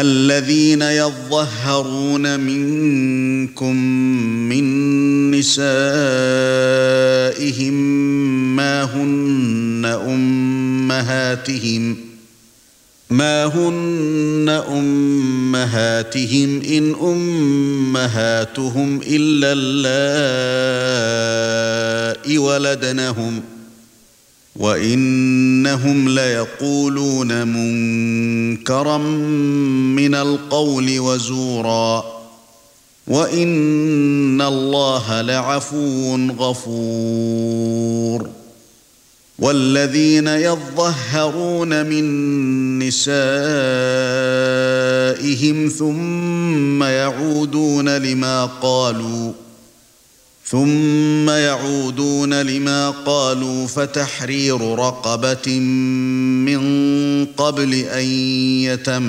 الذين يظهرون منكم من نسائهم ما هن أمهاتهم ما هن أمهاتهم إن أمهاتهم إلا اللائي ولدنهم وإنهم ليقولون منكرا من القول وزورا وإن الله لعفو غفور والذين يظهرون من نسائهم ثم يعودون لما قالوا ثم يعودون لما قالوا فتحرير رقبة من قبل أن يتماسا.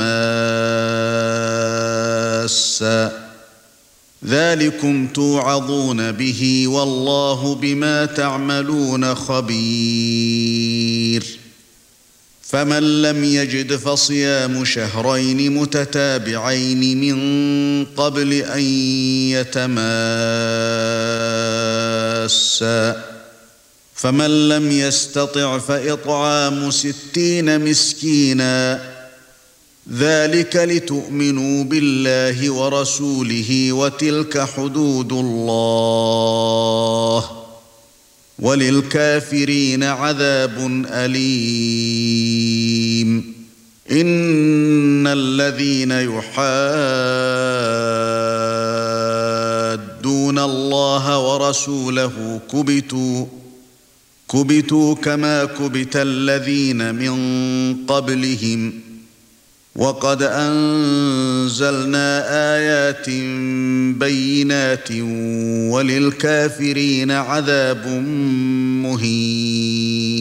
ذلكم توعظون به والله بما تعملون خبير. فمن لم يجد فصيام شهرين متتابعين من قبل أن يتماسا. فمن لم يستطع فإطعام ستين مسكينا. ذلك لتؤمنوا بالله ورسوله وتلك حدود الله. وللكافرين عذاب أليم. إن الذين يحادون ورسوله كبتوا كبتوا كما كبت الذين من قبلهم. وقد أنزلنا آيات بينات وللكافرين عذاب مهين.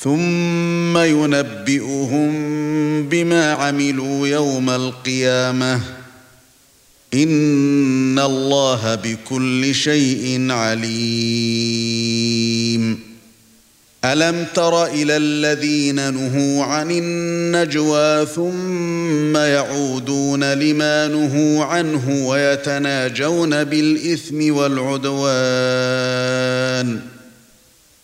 ثم ينبئهم بما عملوا يوم القيامة. إن الله بكل شيء عليم. ألم تر إلى الذين نهوا عن النجوى ثم يعودون لما نهوا عنه ويتناجون بالإثم والعدوان؟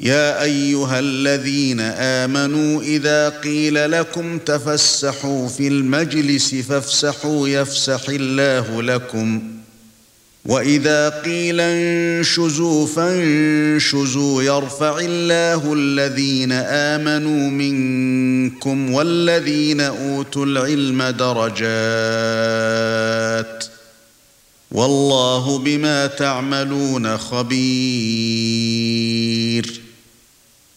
يا أيها الذين آمنوا إذا قيل لكم تفسحوا في المجلس فافسحوا يفسح الله لكم. وإذا قيل انشزوا فانشزوا يرفع الله الذين آمنوا منكم والذين أوتوا العلم درجات. والله بما تعملون خبير.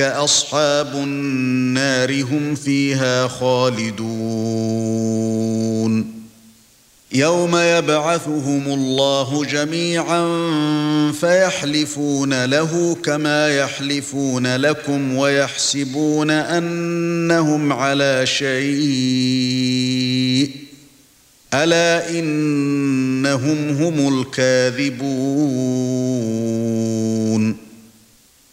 أصحاب النار هم فيها خالدون. يوم يبعثهم الله جميعا فيحلفون له كما يحلفون لكم ويحسبون أنهم على شيء. ألا إنهم هم الكاذبون.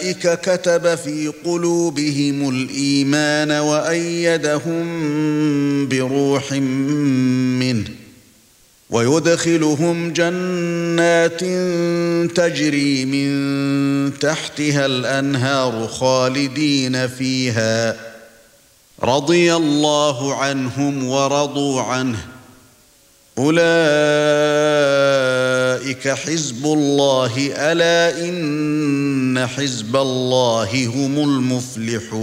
اولئك كتب في قلوبهم الإيمان وأيدهم بروح منه ويدخلهم جنات تجري من تحتها الأنهار خالدين فيها. رضي الله عنهم ورضوا عنه. أولئك حزب الله ألا إن حزب الله هم المفلحون.